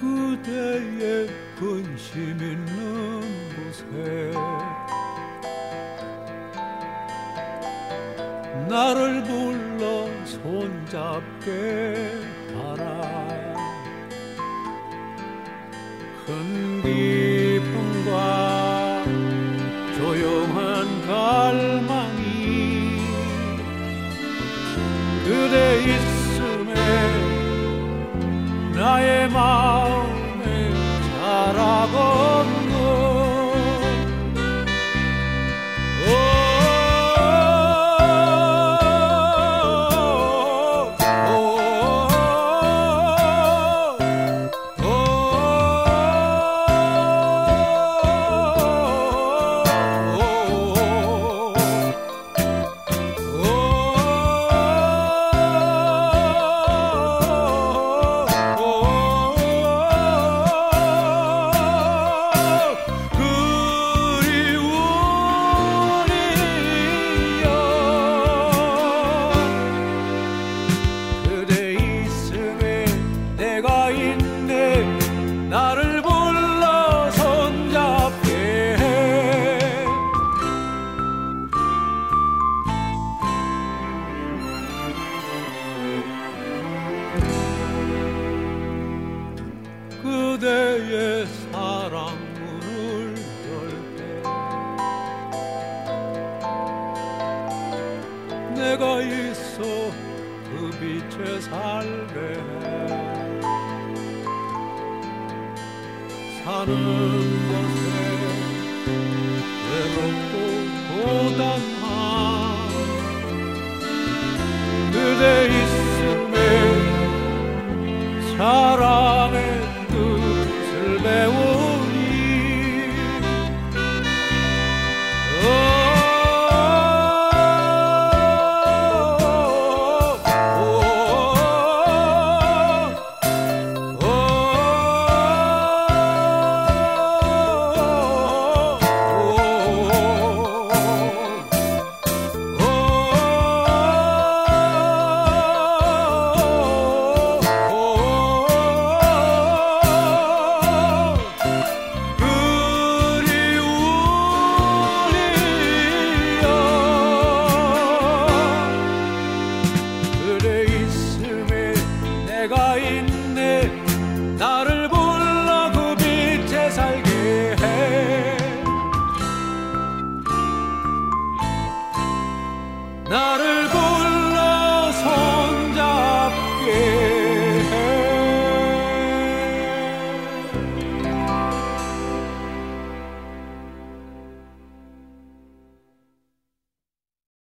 그대의 근심 있는 곳에 나를 불러 손잡게 하라. 큰기 나의 그대의 사랑 문을 열때 내가 있어 그 빛에 해 사는 것에 외롭고 고단한 그대 있음에 사랑 나를